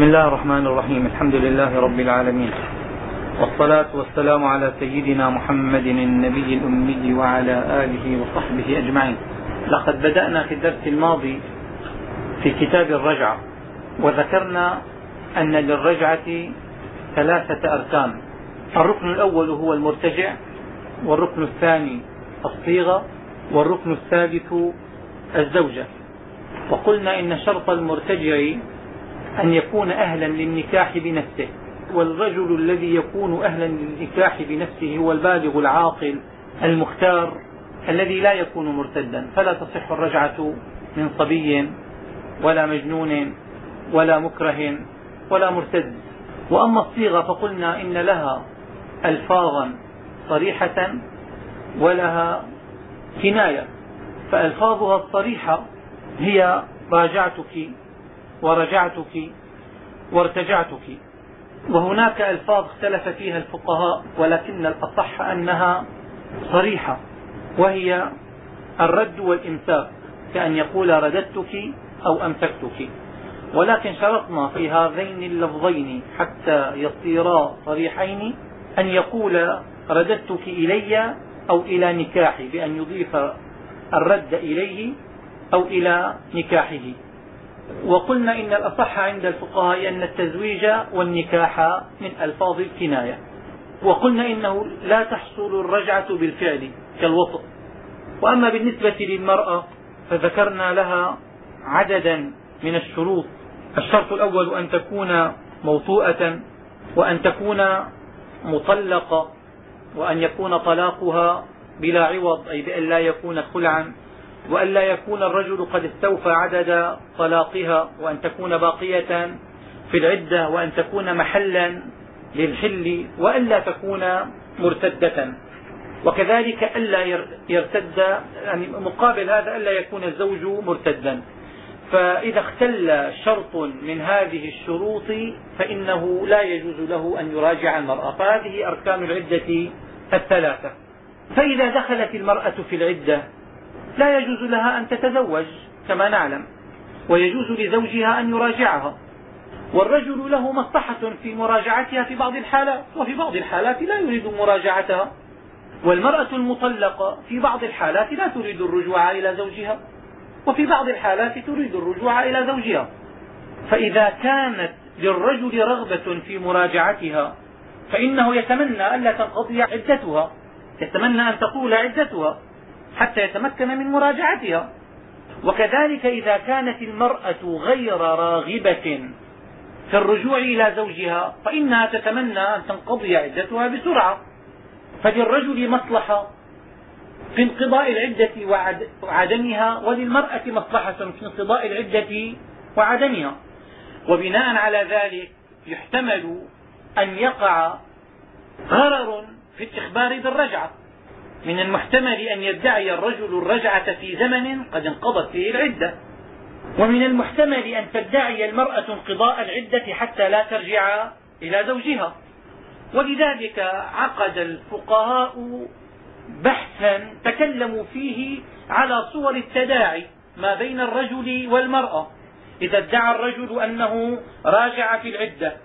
بسم الله الرحمن الرحيم. الحمد لله رب العالمين. والصلاة والسلام على سيدنا محمد النبي الأمي وعلى آله وصحبه أجمعين. لقد بدأنا في الدرس الماضي في كتاب الرجعة وذكرنا أن للرجعة ثلاثة أركان. الركن الأول هو المرتجع والركن الثاني الصيغة والركن الثالث الزوجة. وقلنا إن شرط المرتجع أن يكون أهلا للنكاح بنفسه. والرجل الذي يكون أهلا للنكاح بنفسه هو البالغ العاقل المختار الذي لا يكون مرتدا. فلا تصح الرجعة من صبي ولا مجنون ولا مكره ولا مرتد. وأما الصيغة فقلنا إن لها ألفاظا صريحة ولها كناية. فألفاظها الصريحة هي راجعتك ورجعتك وارتجعتك. وهناك ألفاظ اختلف فيها الفقهاء ولكن الأصح أنها صريحة وهي الرد والإمساك كأن يقول رددتك أو أمسكتك. ولكن شرطنا في هذين اللفظين حتى يصيرا صريحين أن يقول رددتك إلي أو إلى نكاحي بأن يضيف الرد إليه أو إلى نكاحه. وقلنا إن الأصح عند الفقهاء أن التزويج والنكاح من ألفاظ الكناية. وقلنا إنه لا تحصل الرجعة بالفعل كالوطء وأما بالنسبة للمرأة فذكرنا لها عددا من الشروط. الشرط الأول أن تكون موطوءة وأن تكون مطلقة وأن يكون طلاقها بلا عوض أي بأن لا يكون خلعا. وأن لا يكون الرجل قد استوفى عدد طلاقها وأن تكون باقية في العدة وأن تكون محلا للحل وألا تكون مرتدة. وكذلك ألا يرتد يعني مقابل هذا ألا يكون الزوج مرتدا. فإذا اختل شرط من هذه الشروط فإنه لا يجوز له أن يراجع المرأة. فهذه أركان العدة الثلاثة. فإذا دخلت المرأة في العدة لا يجوز لها أن تتزوج كما نعلم ويجوز لزوجها أن يراجعها. والرجل له مصلحة في مراجعتها في بعض الحالات وفي بعض الحالات لا يريد مراجعتها. والمرأة المطلقة في بعض الحالات لا تريد الرجوع إلى زوجها وفي بعض الحالات تريد الرجوع إلى زوجها. فإذا كانت للرجل رغبة في مراجعتها فإنه يتمنى ألا تنقضي عدتها يتمنى أن تطول عدتها. حتى يتمكن من مراجعتها. وكذلك إذا كانت المرأة غير راغبة في الرجوع إلى زوجها فإنها تتمنى أن تنقضي عدتها بسرعة. فللرجل مصلحة في انقضاء العدة وعدمها وللمرأة مصلحة في انقضاء العدة وعدمها. وبناء على ذلك يحتمل أن يقع غرر في الإخبار بالرجعة من المحتمل أن يدعي الرجل الرجعة في زمن قد انقضت فيه العدة. ومن المحتمل أن تدعي المرأة انقضاء العدة حتى لا ترجع إلى زوجها. ولذلك عقد الفقهاء بحثا تكلموا فيه على صور التداعي ما بين الرجل والمرأة. إذا ادعى الرجل أنه راجع في العدة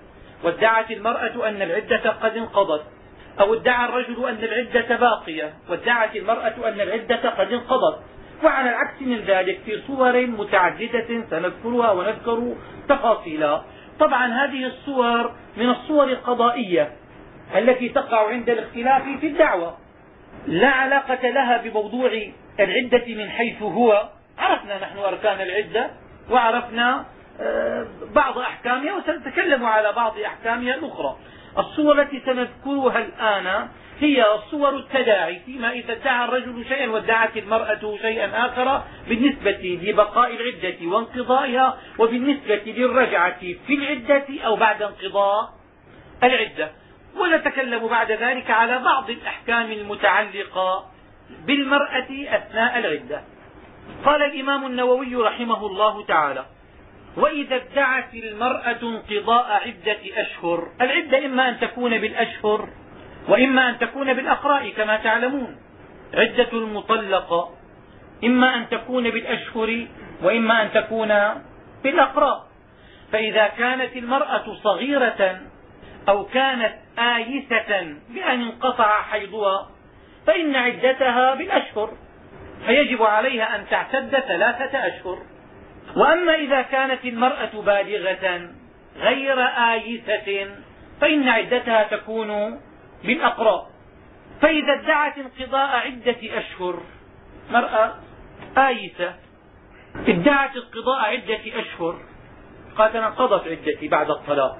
وادعت المرأة أن العدة قد انقضت. أو ادعى الرجل أن العدة باقية وادعت المرأة أن العدة قد انقضت. وعلى العكس من ذلك في صور متعددة سنذكرها ونذكر تفاصيلها. طبعا هذه الصور من الصور القضائية التي تقع عند الاختلاف في الدعوة. لا علاقة لها بموضوع العدة من حيث هو. عرفنا نحن أركان العدة وعرفنا آه، بعض أحكامها وسنتكلم على بعض أحكامها الأخرى. الصور التي سنذكرها الآن هي صور التداعي فيما إذا ادعى الرجل شيئا وادعت المرأة شيئا آخر بالنسبة لبقاء العدة وانقضائها وبالنسبة للرجعة في العدة أو بعد انقضاء العدة. ونتكلم بعد ذلك على بعض الأحكام المتعلقة بالمرأة أثناء العدة. قال الإمام النووي رحمه الله تعالى وإذا ادعت المرأة انقضاء عدة أشهر العدة إما أن تكون بالأشهر وإما أن تكون بالأقراء كما تعلمون. عدة المطلقة إما أن تكون بالأشهر وإما أن تكون بالأقراء. فإذا كانت المرأة صغيرة أو كانت آيسة بأن انقطع حيضها فإن عدتها بالأشهر. فيجب عليها أن تعتد ثلاثة أشهر. وأما إذا كانت المرأة بالغة غير آيسة فإن عدتها تكون بالأقراء فإذا ادعت انقضاء عدة أشهر مرأة آيسة ادعت انقضاء عدة أشهر قالت أنا انقضت عدتي بعد الطلاق.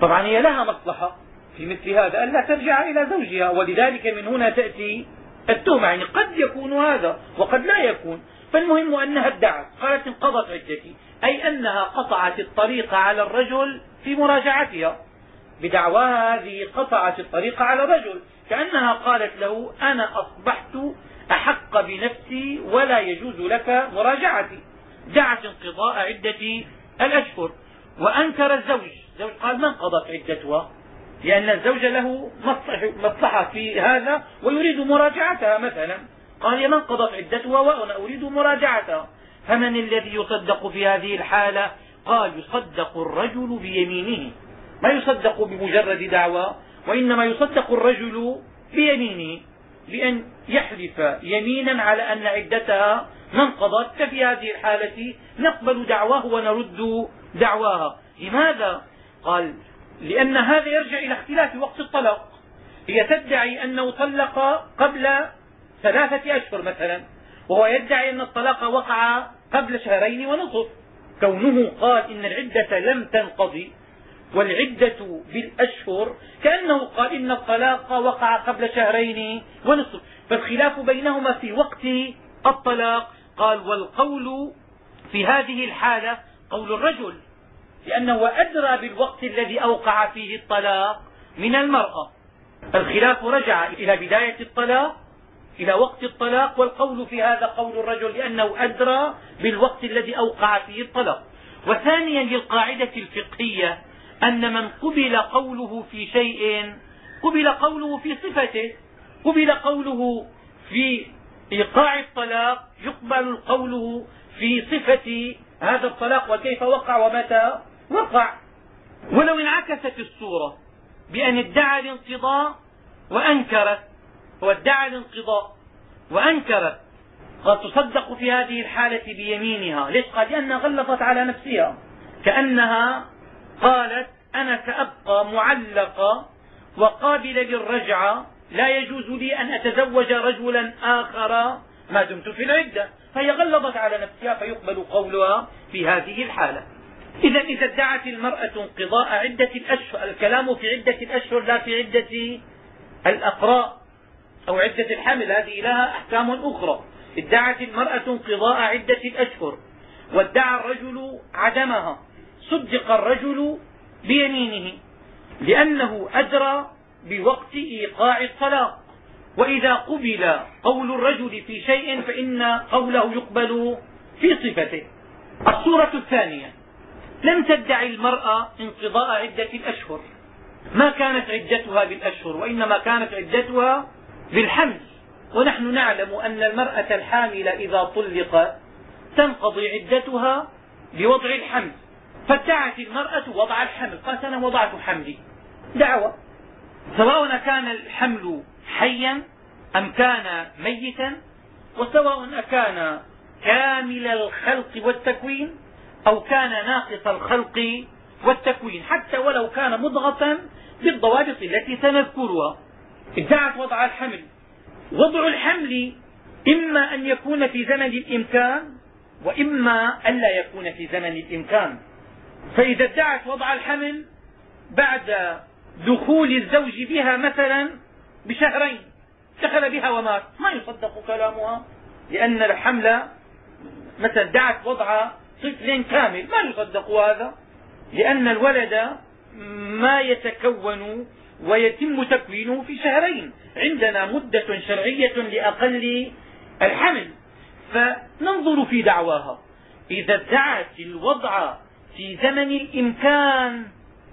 طبعا هي لها مصلحة في مثل هذا ألا ترجع إلى زوجها ولذلك من هنا تأتي التهمة يعني قد يكون هذا وقد لا يكون. فالمهم أنها ادعت قالت انقضت عدتي أي أنها قطعت الطريق على الرجل في مراجعتها. بدعواها هذه قطعت الطريق على الرجل كأنها قالت له أنا أصبحت أحق بنفسي ولا يجوز لك مراجعتي. دعت انقضاء عدة الأشهر. وأنكر الزوج الزوج قال ما انقضت عدتها؟ لأن الزوج له مصلحة في هذا ويريد مراجعتها مثلا. قال ما انقضت عدتها وأنا أريد مراجعتها. فمن الذي يصدق في هذه الحالة؟ قال يصدق الرجل بيمينه. ما يصدق بمجرد دعوى وإنما يصدق الرجل بيمينه. بأن يحلف يمينا على أن عدتها انقضت ففي هذه الحالة نقبل دعواه ونرد دعواها. لماذا؟ قال لأن هذا يرجع إلى اختلاف وقت الطلاق. هي تدعي أنه طلق قبل ثلاثة أشهر مثلا وهو يدعي أن الطلاق وقع قبل شهرين ونصف. كونه قال إن العدة لم تنقضي والعدة بالأشهر كأنه قال إن الطلاق وقع قبل شهرين ونصف. فالخلاف بينهما في وقت الطلاق. قال والقول في هذه الحالة قول الرجل لأنه أدرى بالوقت الذي أوقع فيه الطلاق من المرأة. الخلاف رجع إلى بداية الطلاق إلى وقت الطلاق والقول في هذا قول الرجل لأنه أدرى بالوقت الذي أوقع فيه الطلاق. وثانيا للقاعدة الفقهية أن من قبل قوله في شيء قبل قوله في صفته قبل قوله في إيقاع الطلاق يقبل قوله في صفة هذا الطلاق وكيف وقع ومتى وقع. ولو انعكست الصورة بأن ادعى الانقضاء وأنكرت وادعى الانقضاء وأنكرت قد تصدق في هذه الحالة بيمينها. ليش؟ قال لأنها غلطت على نفسها. كأنها قالت أنا سأبقى معلقة وقابلة للرجعة. لا يجوز لي أن أتزوج رجلا آخر ما دمت في العدة. فهي غلظت على نفسها فيقبل قولها في هذه الحالة. إذا إذا ادعت المرأة انقضاء عدة الأشهر الكلام في عدة الأشهر لا في عدة الأقراء أو عدة الحمل هذه لها أحكام أخرى. ادعت المرأة انقضاء عدة الأشهر وادعى الرجل عدمها. صدق الرجل بيمينه لأنه أدرى بوقت إيقاع الطلاق. وإذا قبل قول الرجل في شيء فإن قوله يقبل في صفته. الصورة الثانية لم تدعي المرأة انقضاء عدة الأشهر. ما كانت عدتها بالأشهر وإنما كانت عدتها بالحمل. ونحن نعلم أن المرأة الحامل إذا طلقت تنقضي عدتها بوضع الحمل. فادعت المرأة وضع الحمل. قالت أنا وضعت حملي. دعوة. سواء كان الحمل حيا أم كان ميتا وسواء كان كامل الخلق والتكوين أو كان ناقص الخلق والتكوين. حتى ولو كان مضغة بالضوابط التي سنذكرها. ادعت وضع الحمل. وضع الحمل إما أن يكون في زمن الإمكان وإما أن لا يكون في زمن الإمكان. فإذا ادعت وضع الحمل بعد دخول الزوج بها مثلا بشهرين دخل بها ومات. ما يصدق كلامها لأن الحمل مثلا ادعت وضع طفل كامل. ما يصدق هذا لأن الولد ما يتكون ويتم تكوينه في شهرين. عندنا مدة شرعية لأقل الحمل. فننظر في دعواها. إذا ادعت الوضع في زمن الإمكان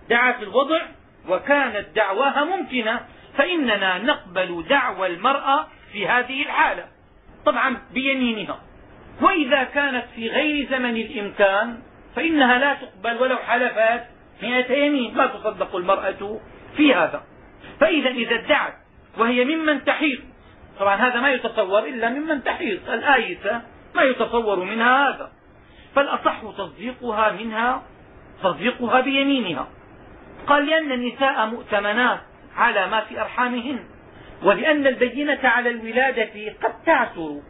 دعت الوضع وكانت دعواها ممكنة فإننا نقبل دعوى المرأة في هذه الحالة. طبعا بيمينها. وإذا كانت في غير زمن الإمكان فإنها لا تقبل ولو حلفت مئة يمين. ما تصدق المرأة في هذا. فإذا إذا ادعت وهي ممن تحيض طبعا هذا ما يتصور إلا ممن تحيض الآيسة ما يتصور منها هذا. فالأصح تصديقها منها تصديقها بيمينها. قال لأن النساء مؤتمنات على ما في أرحامهن ولأن البينة على الولادة قد تعثر.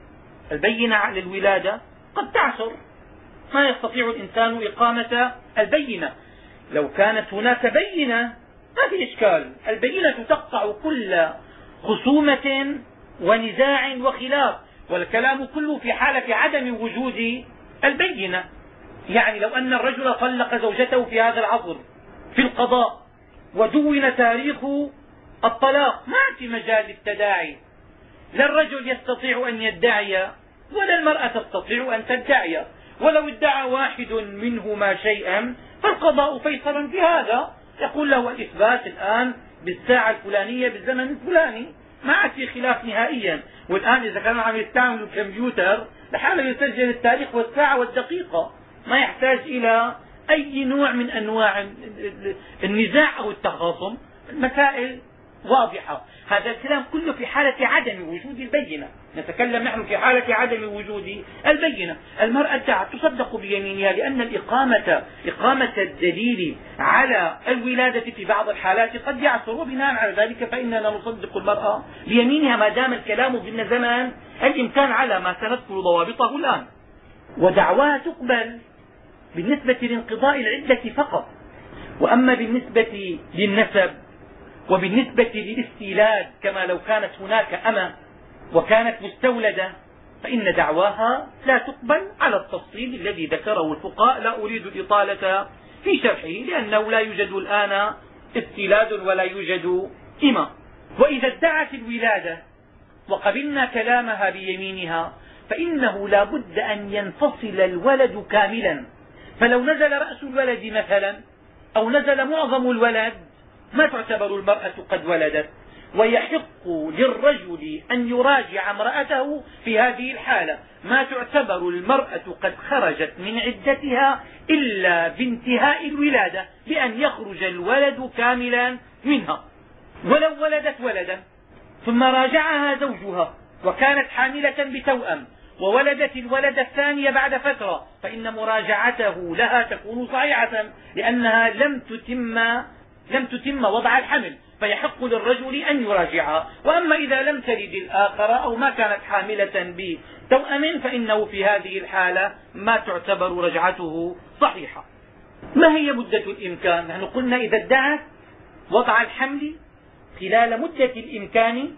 البينة على الولادة قد تعثر. ما يستطيع الإنسان إقامة البينة. لو كانت هناك بينة ما في إشكال البينة تقطع كل خصومة ونزاع وخلاف والكلام كله في حالة عدم وجود البينة. يعني لو أن الرجل طلق زوجته في هذا العصر في القضاء ودون تاريخ الطلاق ما في مجال للتداعي لا الرجل يستطيع أن يدعي ولا المرأة تستطيع أن تدعي. ولو ادعى واحد منهما شيئا فالقضاء فيصل في هذا يقول له الإثبات الآن بالساعة الفلانية بالزمن الفلاني. ما عاد في خلاف نهائيا. والآن إذا كانوا عم يستعملوا كمبيوتر لحاله يسجل التاريخ والساعة والدقيقة. ما يحتاج إلى أي نوع من أنواع النزاع أو التخاصم. المسائل واضحة. هذا الكلام كله في حالة عدم وجود البينة. نتكلم نحن في حالة عدم وجود البينة. المرأة ادعت تصدق بيمينها لأن الإقامة إقامة الدليل على الولادة في بعض الحالات قد يعثر وبناء على ذلك فإننا نصدق المرأة بيمينها ما دام الكلام في زمان. الإمكان على ما سنذكر ضوابطه الآن. ودعواها تقبل بالنسبة لانقضاء العدة فقط. وأما بالنسبة للنسب وبالنسبة للاستيلاد كما لو كانت هناك أمة وكانت مستولدة فإن دعواها لا تقبل على التفصيل الذي ذكره الفقهاء. لا أريد الإطالة في شرحه لأنه لا يوجد الآن استيلاد ولا يوجد إمة وإذا ادعت الولادة وقبلنا كلامها بيمينها فإنه لا بد أن ينفصل الولد كاملا. فلو نزل رأس الولد مثلا أو نزل معظم الولد ما تعتبر المرأة قد ولدت؟ ويحق للرجل أن يراجع امرأته في هذه الحالة. ما تعتبر المرأة قد خرجت من عدتها إلا بانتهاء الولادة بأن يخرج الولد كاملا منها. ولو ولدت ولدا ثم راجعها زوجها وكانت حاملة بتوأم وولدت الولد الثاني بعد فترة فإن مراجعته لها تكون صحيحة لأنها لم تتم لم تتم وضع الحمل فيحق للرجل أن يراجعها. وأما إذا لم تلد الآخر أو ما كانت حاملة بتوأم فإنه في هذه الحالة ما تعتبر رجعته صحيحة. ما هي مدة الإمكان؟ نحن قلنا إذا ادعت وضع الحمل خلال مدة الإمكان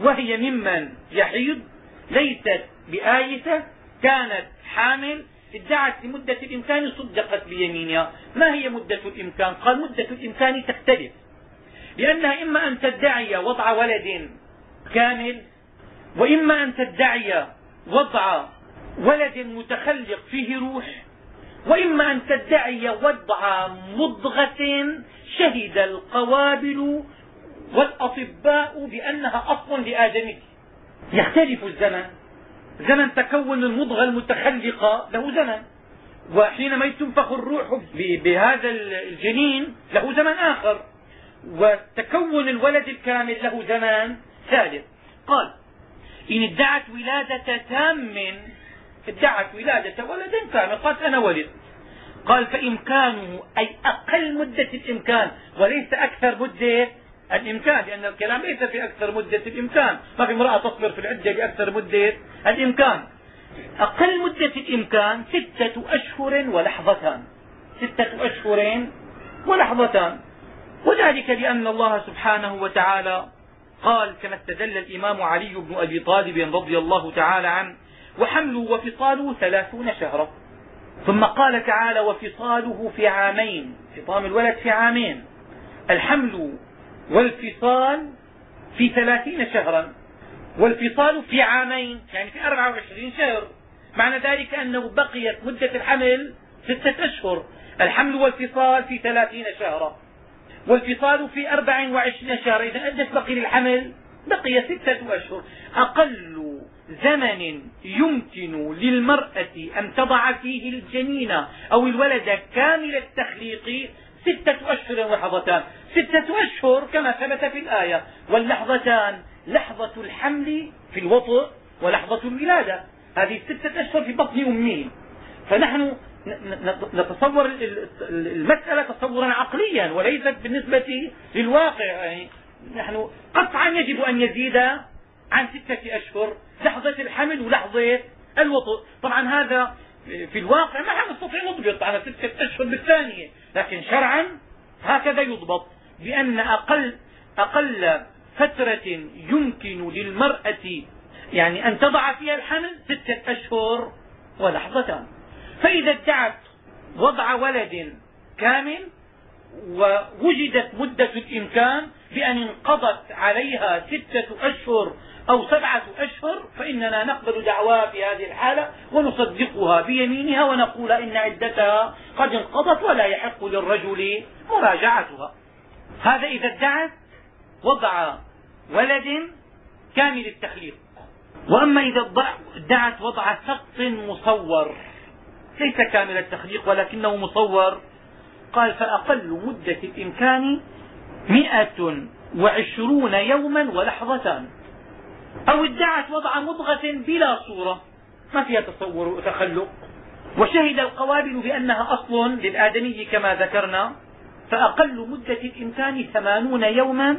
وهي ممن يحيض ليست بآيسة كانت حامل ادعت لمدة الإمكان صدقت بيمينها. ما هي مدة الإمكان؟ قال مدة الإمكان تختلف. لأنها إما أن تدعي وضع ولد كامل وإما أن تدعي وضع ولد متخلق فيه روح وإما أن تدعي وضع مضغة شهد القوابل والأطباء بأنها أصل لآدمه يختلف الزمن زمن تكون المضغة المتخلقة له زمن. وحينما تنفخ الروح بهذا الجنين له زمن آخر. وتكون الولد الكامل له زمان ثالث. قال إن ادعت ولادة تام ادعت ولادة ولد كامل قالت أنا ولدت قال فإمكانه أي أقل مدة الإمكان وليس أكثر مدة الإمكان لأن الكلام ليس في أكثر مدة الإمكان. ما في امرأة تصبر في العدة لأكثر مدة الإمكان. أقل مدة الإمكان ستة أشهر ولحظتان. ستة أشهر ولحظتان. وذلك لأن الله سبحانه وتعالى قال كما استدل الإمام علي بن أبي طالب رضي الله تعالى عنه وحمله وفصاله ثلاثون شهرا. ثم قال تعالى وفصاله في عامين. فطام الولد في عامين. الحمل والفصال في ثلاثين شهرا والفصال في عامين يعني في أربعة وعشرين شهر. معنى ذلك أنه بقيت مدة الحمل ستة أشهر. الحمل والفصال في ثلاثين شهرا. والفصال في أربع وعشرين شهرا. إذا قديش بقي للحمل بقي ستة أشهر. أقل زمن يمكن للمرأة أن تضع فيه الجنين أو الولد كامل التخليق ستة أشهر ولحظتان ستة أشهر كما ثبت في الآية. واللحظتان لحظة الحمل في الوطء ولحظة الولادة هذه ستة أشهر في بطن أمه. فنحن نتصور المسألة تصورا عقليا وليست بالنسبة للواقع. يعني نحن قطعا يجب أن يزيد عن ستة أشهر لحظة الحمل ولحظة الوطء. طبعا هذا في الواقع ما نستطيع نضبط على ستة أشهر بالثانية لكن شرعا هكذا يضبط بأن أقل, أقل فترة يمكن للمرأة يعني أن تضع فيها الحمل ستة أشهر ولحظتان. فإذا ادعت وضع ولد كامل ووجدت مدة الإمكان بأن انقضت عليها ستة أشهر أو سبعة أشهر فإننا نقبل دعواها في هذه الحالة ونصدقها بيمينها ونقول إن عدتها قد انقضت ولا يحق للرجل مراجعتها. هذا إذا ادعت وضع ولد كامل التخليق. وأما إذا ادعت وضع سقط مصور ليس كامل التخليق ولكنه مصور قال فأقل مدة الإمكان مئة وعشرون يوما ولحظتان. أو ادعت وضع مضغة بلا صورة. ما فيها تصور وتخلق وشهد القوابل بأنها أصل للآدمي كما ذكرنا. فأقل مدة الإمكان ثمانون يوما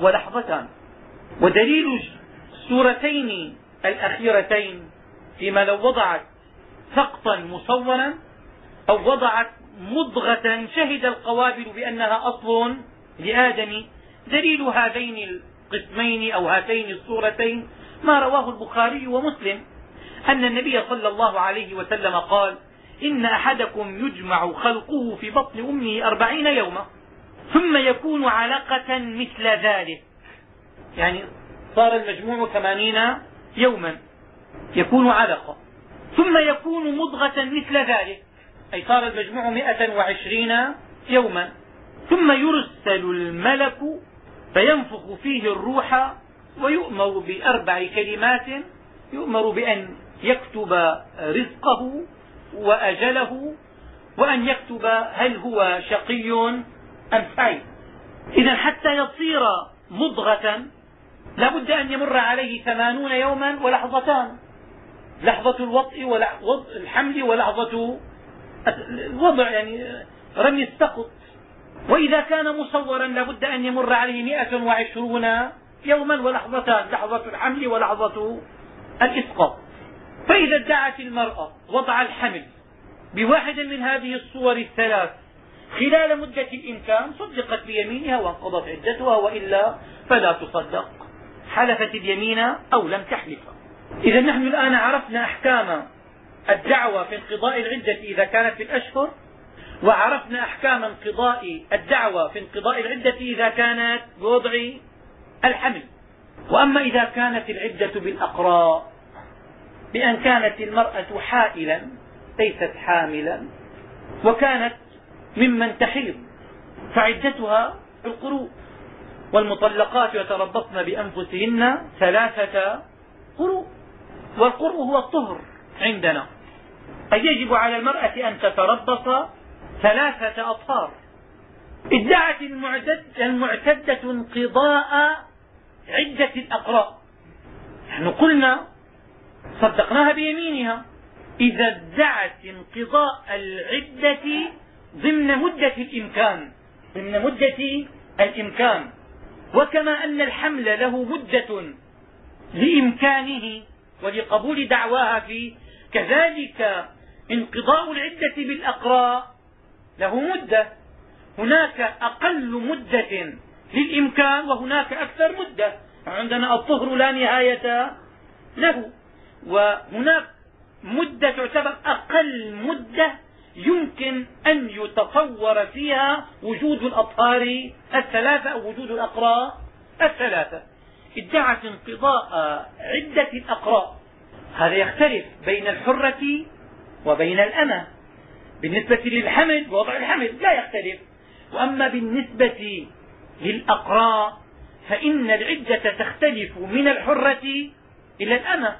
ولحظتان. ودليل السورتين الأخيرتين فيما لو وضعت سقطا مصورا أو وضعت مضغة شهد القوابل بأنها أصل لآدم دليل هذين القسمين أو هاتين الصورتين ما رواه البخاري ومسلم أن النبي صلى الله عليه وسلم قال إن أحدكم يجمع خلقه في بطن أمه أربعين يوما ثم يكون علقة مثل ذلك. يعني صار المجموع ثمانين يوما. يكون علقة. ثم يكون مضغة مثل ذلك. أي صار المجموع مئة وعشرين يوما. ثم يرسل الملك فينفخ فيه الروح ويؤمر بأربع كلمات يؤمر بأن يكتب رزقه وأجله وأن يكتب هل هو شقي أم سعيد. إذا حتى يصير مضغة لا بد أن يمر عليه ثمانون يوما ولحظتان. لحظة الوطء والحمل ولحظة الوضع يعني رمي السقط. وإذا كان مصورا لابد أن يمر عليه مئة وعشرون يوما ولحظتان لحظة الحمل ولحظة الإسقاط. فإذا ادعت المرأة وضع الحمل بواحد من هذه الصور الثلاث خلال مدة الإمكان صدقت بيمينها وأنقضت عدتها وإلا فلا تصدق. حلفت اليمين أو لم تحلف إذا نحن الآن عرفنا أحكام الدعوة في انقضاء العدة إذا كانت في الأشهر. وعرفنا أحكام انقضاء الدعوة في انقضاء العدة إذا كانت بوضع الحمل. وأما إذا كانت العدة بالأقراء بأن كانت المرأة حائلا ليست حاملا وكانت ممن تحيض فعدتها القروء والمطلقات يتربصن بأنفسهن ثلاثة قروء والقرء هو الطهر عندنا. أي يجب على المرأة أن تتربص ثلاثة أطهار ادعت المعتدة انقضاء عدة الأقراء نحن قلنا صدقناها بيمينها. إذا ادعت انقضاء العدة ضمن مدة الإمكان. ضمن مدة الإمكان. وكما أن الحمل له مدة لإمكانه ولقبول دعواها فيه كذلك انقضاء العدة بالأقراء له مدة. هناك أقل مدة للإمكان وهناك أكثر مدة. عندنا الطهر لا نهاية له. وهناك مدة تعتبر أقل مدة يمكن أن يتصور فيها وجود الأطهار الثلاثة أو وجود الأقراء الثلاثة. ادعت انقضاء عدة الأقراء هذا يختلف بين الحرة وبين الأمة. بالنسبة للحمل وضع الحمل لا يختلف. وأما بالنسبة للأقراء فإن العدة تختلف من الحرة إلى الأمة.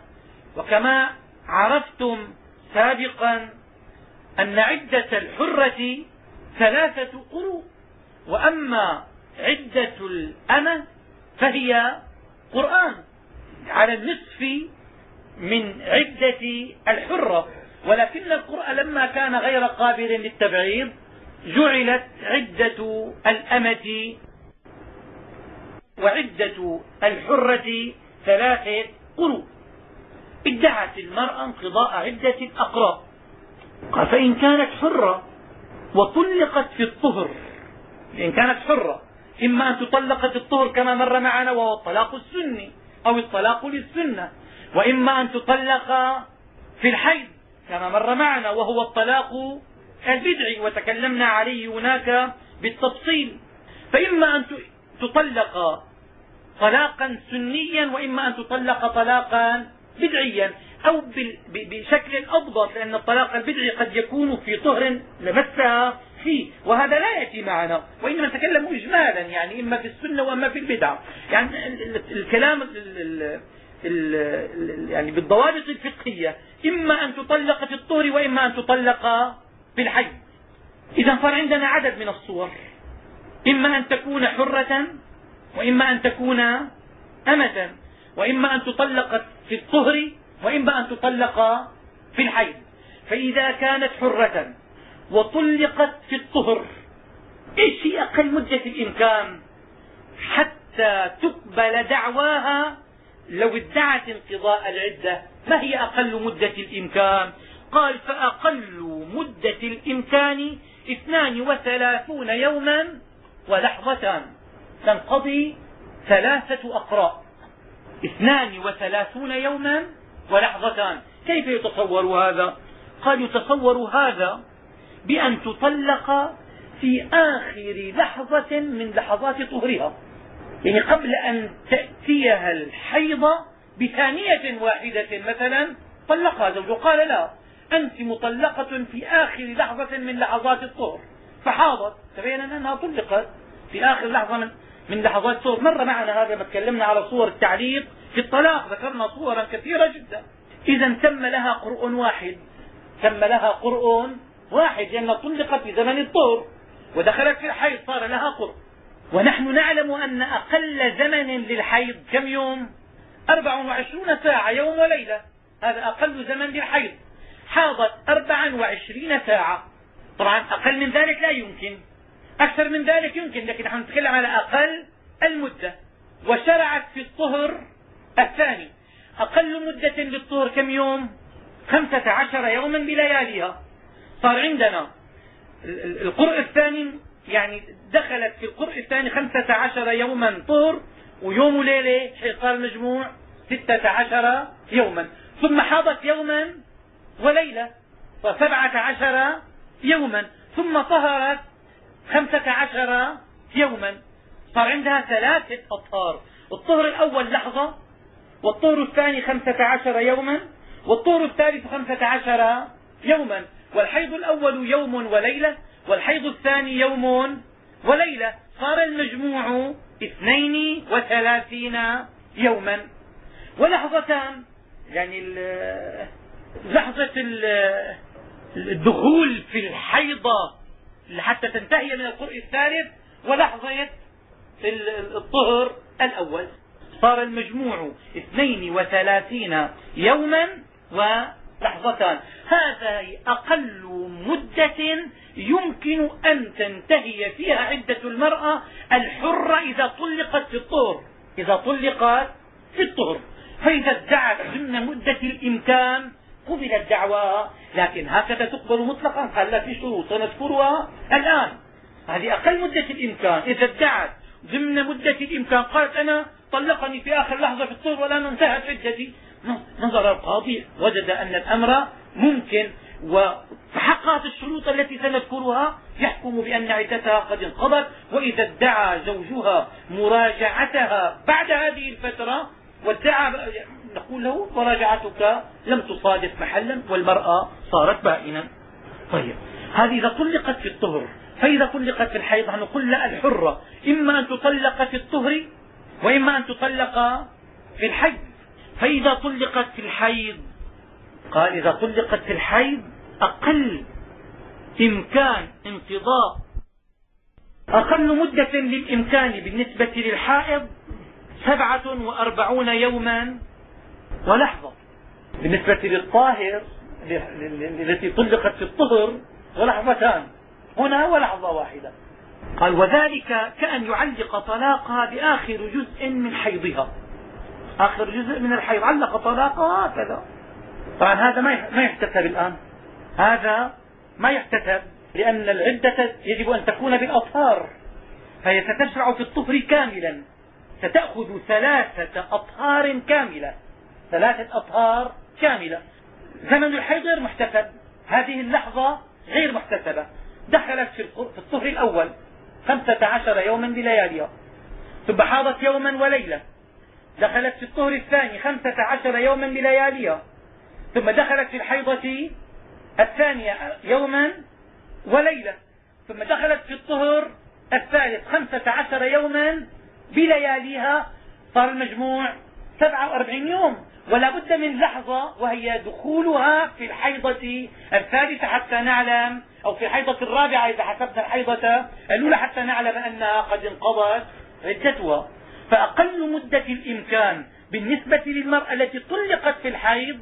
وكما عرفتم سابقا أن عدة الحرة ثلاثة قروء وأما عدة الأمة فهي قرآن على النصف من عدة الحرة. ولكن القرآن لما كان غير قابل للتبعيض جعلت عدة الأمة وعدة الحرة ثلاثة قروء ادعت المرأة انقضاء عدة الأقراء قال فإن كانت حرة وطلقت في الطهر إن كانت حرة إما أن تطلق في الطهر كما مر معنا وهو الطلاق السني أو الطلاق للسنة وإما أن تطلق في الحيض كما مر معنا وهو الطلاق البدعي وتكلمنا عليه هناك بالتفصيل. فإما أن تطلق طلاقا سنيا وإما أن تطلق طلاقا بدعيا أو بشكل أضبط لأن الطلاق البدعي قد يكون في طهر لمسها فيه وهذا لا يأتي معنا. وإنما نتكلم إجمالا يعني إما في السنة وإما في البدعة يعني الكلام يعني بالضوابط الفقهية إما أن تطلق في الطهر وإما أن تطلق في الحي. إذا صار عندنا عدد من الصور. إما أن تكون حرة وإما أن تكون أمة وإما أن تطلق في الطهر وإما أن تطلق في الحيض فإذا كانت حرة وطلقت في الطهر إيش هي أقل مدة الإمكان حتى تقبل دعواها لو ادعت انقضاء العدة ما هي أقل مدة الإمكان؟ قال فأقل مدة الإمكان اثنان وثلاثون يوما ولحظتان. تنقضي ثلاثة أقراء. اثنان وثلاثون يوما ولحظتان. كيف يتصور هذا؟ قال يتصور هذا بأن تطلق في آخر لحظة من لحظات طهرها يعني قبل أن تأتيها الحيضة بثانية واحدة مثلا طلقها زوجه قال لا أنت مطلقة في آخر لحظة من لحظات الطهر. فحاضت. تبين أنها طلقت في آخر لحظة من, من لحظات الطهر. مر معنا هذا ما تكلمنا على صور التعليق في الطلاق. ذكرنا صورا كثيرة جدا. إذا تم لها قرء واحد. تم لها قرء واحد لأنها طلقت في زمن الطهر. ودخلت في الحيض صار لها قرء. ونحن نعلم أن أقل زمن للحيض كم يوم؟ أربع وعشرون ساعة يوم وليلة. هذا أقل زمن للحيض. حاضت أربعا وعشرين ساعة. طبعا أقل من ذلك لا يمكن. أكثر من ذلك يمكن لكن نحن نتكلم على أقل المدة. وشرعت في الطهر الثاني. أقل مدة للطهر كم يوم؟ خمسة عشر يوما بلياليها. صار عندنا القرء الثاني يعني دخلت في القرء الثاني خمسة عشر يوما طهر ويوم وليلة صار مجموع ستة عشر يوما. ثم حاضت يوما وليلة وسبعة عشر يوما. ثم طهرت خمسة عشر يوما. صار عندها ثلاثة أطهار. الطهر الأول لحظة والطهر الثاني خمسة عشر يوما والطهر الثالث خمسة عشر يوما. والحيض الأول يوم وليلة والحيض الثاني يوم وليلة. صار المجموع اثنين وثلاثين يوما. ولحظتان يعني لحظة الدخول في الحيضة حتى تنتهي من القرء الثالث ولحظة الطهر الأول. صار المجموع اثنين وثلاثين يوما ولحظتان هذا أقل مدة يمكن أن تنتهي فيها عدة المرأة الحرة إذا طلقت في الطهر. إذا طلقت في الطهر. فإذا ادعت ضمن مدة الإمكان قبلت دعواها لكن هكذا تقبل مطلقا. قال لا في شروط سنذكرها الآن. هذه أقل مدة الإمكان. إذا ادعت ضمن مدة الإمكان. قالت أنا طلقني في آخر لحظة في الطهر والآن انتهت عدتي. نظر القاضي وجد أن الأمر ممكن وحققت الشروط التي سنذكرها يحكم بأن عدتها قد انقضت وإذا ادعى زوجها مراجعتها بعد هذه الفترة وادعى نقول له مراجعتك لم تصادف محلا والمرأة صارت بائنا. طيب هذه إذا طلقت في الطهر فإذا طلقت في الحيض نقول لا الحرة. إما أن تطلق في الطهر وإما أن تطلق في الحيض. فإذا طلقت في الحيض قال إذا طلقت في الحيض أقل إمكان انقضاء أقل مدة للإمكان بالنسبة للحائض سبعة وأربعون يوما ولحظة. بالنسبة للطاهر التي طلقت في الطهر ولحظتان هنا ولحظة واحدة. قال وذلك كأن يعلق طلاقها بآخر جزء من حيضها. آخر جزء من الحيض. علق طلاقها هكذا. طبعا هذا ما يحتسب الآن. هذا ما يحتسب لأن العدة يجب أن تكون بالأطهار. فهي ستشرع في الطهر كاملا. ستأخذ ثلاثة أطهار كاملة. ثلاثة أطهار كاملة. زمن الحيض غير محتسب. هذه اللحظة غير محتسبة. دخلت في الطهر الأول. خمسة عشر يوما بلياليها. ثم حاضت يوما وليلة. دخلت في الطهر الثاني خمسة عشر يوما بلياليها ثم دخلت في الحيضة الثانية يوما وليلة. ثم دخلت في الطهر الثالث خمسة عشر يوما بلياليها. صار المجموع سبعة وأربعين يوم. ولا بد من لحظة وهي دخولها في الحيضة الثالثة حتى نعلم أو في الحيضة الرابعة إذا حسبنا الحيضة الأولى حتى نعلم أنها قد انقضت عدتها فأقل مدة الإمكان بالنسبة للمرأة التي طلقت في الحيض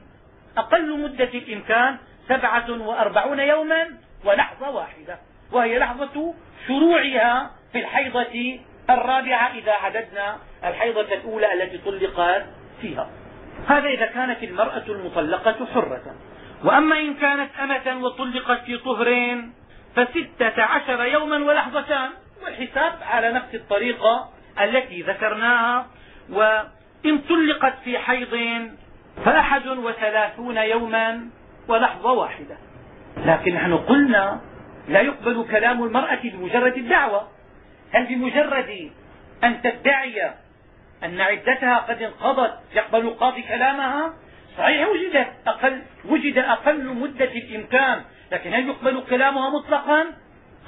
أقل مدة الإمكان سبعة وأربعون يوما ولحظة واحدة وهي لحظة شروعها في الحيضة الرابعة إذا عددنا الحيضة الأولى التي طلقت فيها. هذا إذا كانت المرأة المطلقة حرة. وأما إن كانت أمة وطلقت في طهر فستة عشر يوما ولحظتان والحساب على نفس الطريقة التي ذكرناها وإن طلقت في حيض فأحد وثلاثون يوما ولحظة واحدة. لكن نحن قلنا لا يقبل كلام المرأة بمجرد الدعوة. هل بمجرد أن تدعي أن عدتها قد انقضت يقبل القاضي كلامها؟ صحيح وجدت أقل وجد أقل مدة الإمكان لكن هل يقبل كلامها مطلقا؟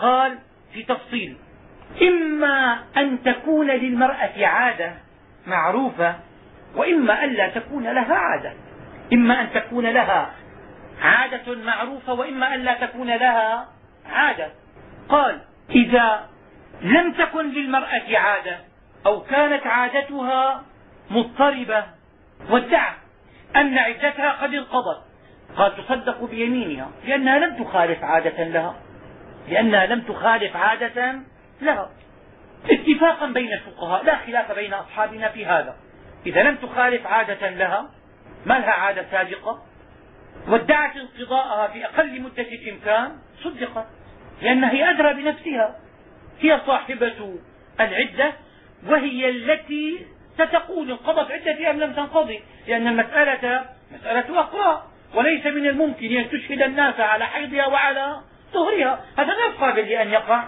قال في تفصيل. إما أن تكون للمرأة عادة معروفة وإما أن لا تكون لها عادة. إما أن تكون لها عادة معروفة وإما أن لا تكون لها عادة. قال إذا لم تكن للمرأة عادة أو كانت عادتها مضطربة وادعت أن عدتها قد انقضت. قال تصدق بيمينها لأنها لم تخالف عادة لها. لأنها لم تخالف عادة لها اتفاقا بين الفقهاء لا خلاف بين أصحابنا في هذا. إذا لم تخالف عادة لها ما لها عادة سابقة؟ وادعت انقضاءها في أقل مدة الإمكان صدقت لأنها هي أدرى بنفسها. هي صاحبة العدة وهي التي ستقول انقضت عدتي أم لم تنقضي لأن المسألة مسألة أخرى. وليس من الممكن أن تشهد الناس على حيضها وعلى طهرها هذا غير قابل لأن يقع.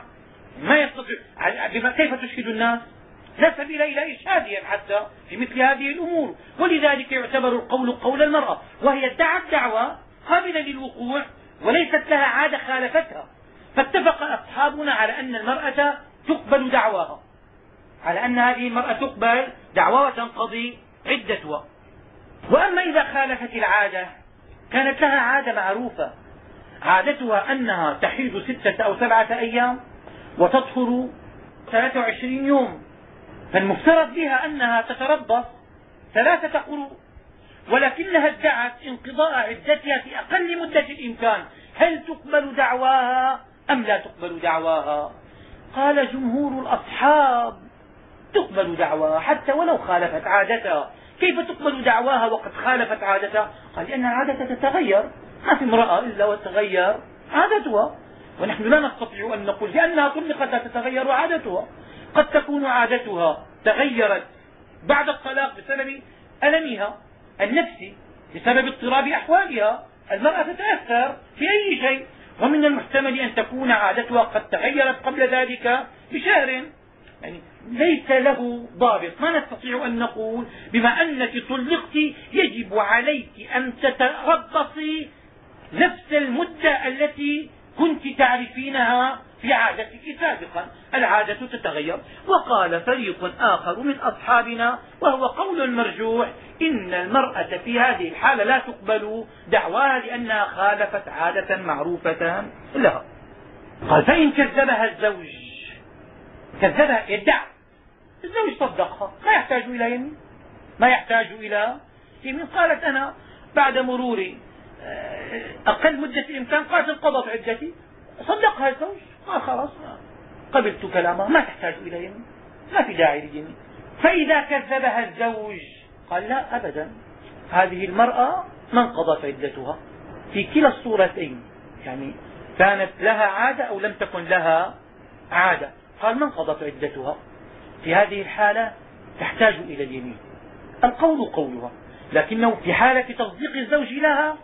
ما يستطيع كيف تشهد الناس؟ لا سبيل إلى إشهادهم حتى في مثل هذه الأمور. ولذلك يعتبر القول قول المرأة. وهي ادعت دعوى قابلة للوقوع وليست لها عادة خالفتها. فاتفق أصحابنا على أن المرأة تقبل دعواها. على أن هذه المرأة تقبل دعواها وتنقضي عدتها. وأما إذا خالفت العادة كانت لها عادة معروفة. عادتها أنها تحيض ستة أو سبعة أيام وتطهر ثلاثة وعشرين يوم. فالمفترض بها أنها تتربص ثلاثة قروء ولكنها ادعت انقضاء عدتها في أقل مدة الإمكان. هل تقبل دعواها أم لا تقبل دعواها؟ قال جمهور الأصحاب تقبل دعواها حتى ولو خالفت عادتها. كيف تقبل دعواها وقد خالفت عادتها؟ قال لأن العادة تتغير ما في امرأة إلا وتغير عادتها. ونحن لا نستطيع أن نقول لأنها طلقت لا تتغير عادتها. قد تكون عادتها تغيرت بعد الطلاق بسبب ألمها النفسي بسبب اضطراب أحوالها. المرأة تتأثر في أي شيء ومن المحتمل أن تكون عادتها قد تغيرت قبل ذلك بشهر. يعني ليس له ضابط. ما نستطيع أن نقول بما أنك طلقت يجب عليك أن تتربصي نفس المدة التي كنت تعرفينها في عادتك سابقا. العادة تتغير. وقال فريق آخر من أصحابنا وهو قول مرجوح إن المرأة في هذه الحالة لا تقبل دعواها لأنها خالفت عادة معروفة لها. قال فإن كذبها الزوج كذبها يدعي الزوج صدقها. ما يحتاج إلى يمين ما يحتاج إلى يمين. قالت أنا بعد مرور أقل مدة الإمكان قالت انقضت عدتي. صدقها الزوج قال خلاص. قبلت كلامها ما تحتاج يمين ما في داعي لليمين فإذا كذبها الزوج قال لا أبدا. هذه المرأة ما انقضت عدتها. في كلا الصورتين. يعني كانت لها عادة أو لم تكن لها عادة. قال ما انقضت عدتها؟ في هذه الحالة تحتاج إلى اليمين. القول قولها. لكنه في حالة تصديق الزوج لها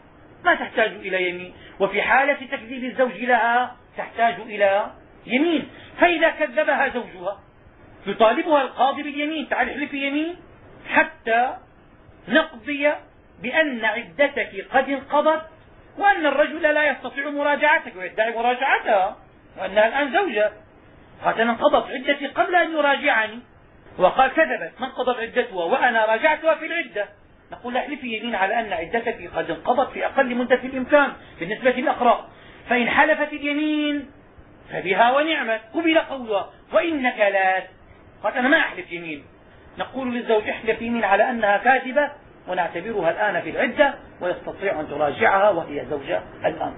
ما تحتاج إلى يمين. وفي حالة تكذيب الزوج لها تحتاج إلى يمين. فإذا كذبها زوجها يطالبها القاضي باليمين. تعال احلفي يمين. حتى نقضي بأن عدتك قد انقضت وأن الرجل لا يستطيع مراجعتك ويدعي مراجعتها وأنها الآن زوجة. قالت أنا انقضت عدتي قبل أن يراجعني. وقال كذبت ما انقضت عدتها وأنا راجعتها في العدة. نقول احلفي يمين على أن عدتك قد انقضت في أقل مدة الإمكان بالنسبة للأقراء فإن حلفت اليمين فبها ونعمت قبل قولها وإن نكلت قالت أنا ما أحلف يمين. نقول للزوج احلف يمين على أنها كاذبة ونعتبرها الآن في العدة ويستطيع أن تراجعها وهي زوجة الآن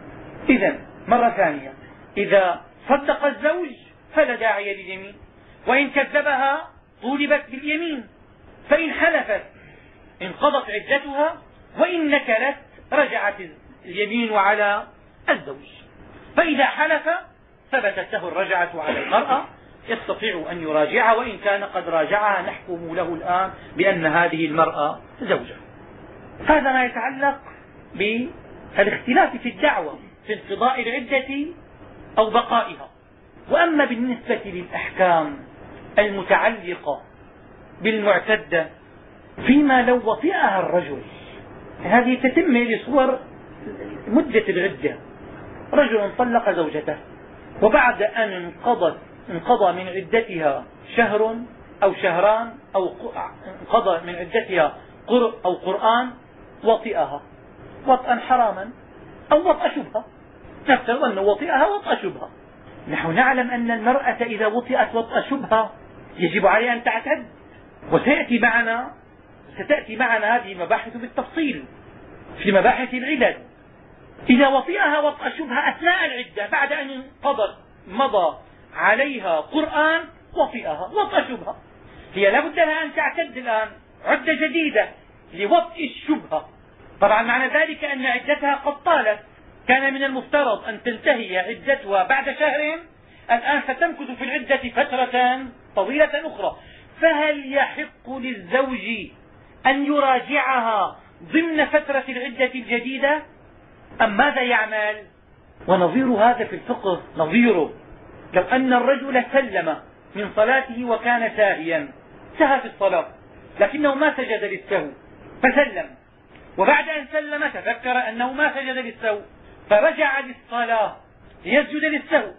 إذا مرة ثانية إذا صدق الزوج فلا داعي لليمين وإن كذبها طولبت باليمين فإن حلفت انقضت عدتها وإن نكلت رجعت اليمين على الزوج. فإذا حلف ثبتت له الرجعة على المرأة يستطيع أن يراجعها وإن كان قد راجعها نحكم له الآن بأن هذه المرأة زوجة. هذا ما يتعلق بالاختلاف في الدعوة في انقضاء العدة أو بقائها. وأما بالنسبة للأحكام المتعلقة بالمعتدة فيما لو وطئها الرجل. هذه تتم لصور مدة العدة. رجل طلق زوجته وبعد أن انقضت انقضى من عدتها شهر أو شهران أو انقضى من عدتها قرء أو قرآن وطئها. وطئا حراما أو وطأ شبهة. نفترض أنه وطئها وطأ شبهة. نحن نعلم أن المرأة إذا وطئت وطأ شبهة يجب عليها أن تعتد. وسيأتي معنا ستأتي معنا هذه المباحث بالتفصيل في مباحث العدد إذا وطئها وطأ شبهة أثناء العدة بعد أن انقضت مضى عليها قرآن وطئها وطأ شبهة. هي لا بد لها أن تعتد الآن عدة جديدة لوطئ الشبهة. طبعا معنى ذلك أن عدتها قد طالت. كان من المفترض أن تنتهي عدتها بعد شهر الآن ستمكث في العدة فترة طويلة أخرى. فهل يحق للزوج أن يراجعها ضمن فترة العدة الجديدة؟ أم ماذا يعمل؟ ونظير هذا في الفقه نظيره. لو أن الرجل سلم من صلاته وكان ساهيا سهى في الصلاة لكنه ما سجد للسهو فسلم. وبعد أن سلم تذكر أنه ما سجد للسهو فرجع للصلاة ليسجد للسهو.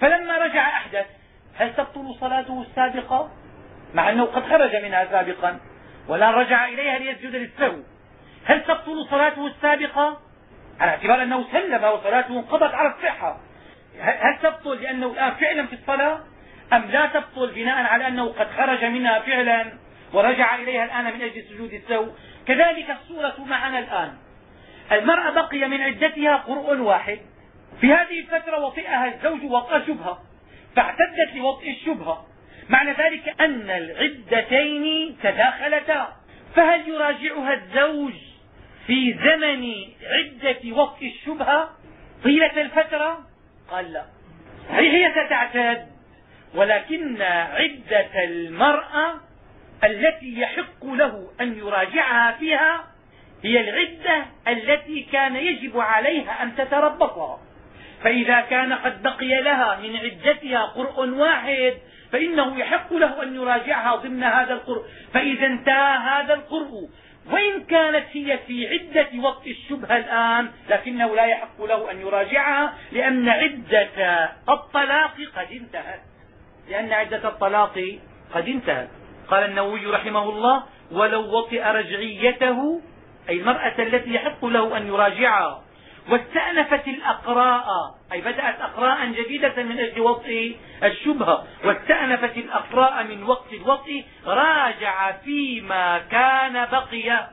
فلما رجع أحدث هل تبطل صلاته السابقة؟ مع أنه قد خرج منها سابقا والآن رجع إليها ليسجد للسهو. هل تبطل صلاته السابقة؟ على اعتبار أنه سلم وصلاته انقضت على الصحة. هل تبطل لأنه الآن فعلا في الصلاة؟ أم لا تبطل بناء على أنه قد خرج منها فعلا ورجع إليها الآن من أجل سجود السهو؟ كذلك الصورة معنا الآن. المرأة بقي من عدتها قرء واحد. في هذه الفترة وطئها الزوج وطأ شبهة. فاعتدت لوطئ الشبهة. معنى ذلك أن العدتين تداخلتا. فهل يراجعها الزوج في زمن عدة وطئ الشبهة طيلة الفترة؟ قال لا. هي ستعتد ولكن عدة المرأة التي يحق له أن يراجعها فيها هي العدة التي كان يجب عليها أن تتربصها. فإذا كان قد بقي لها من عدتها قرء واحد فإنه يحق له أن يراجعها ضمن هذا القرء. فإذا انتهى هذا القرء وإن كانت هي في عدة وقت الشبهة الآن لكنه لا يحق له أن يراجعها لأن عدة الطلاق قد انتهت. لأن عدة الطلاق قد انتهت. قال النووي رحمه الله ولو وطئ رجعيته أي المرأة التي يحق له أن يراجعها. واستأنفت الأقراء أي بدأت أقراء جديدة من أجل وطئ الشبهة. واستأنفت الأقراء من وقت الوطئ راجع فيما كان بقي.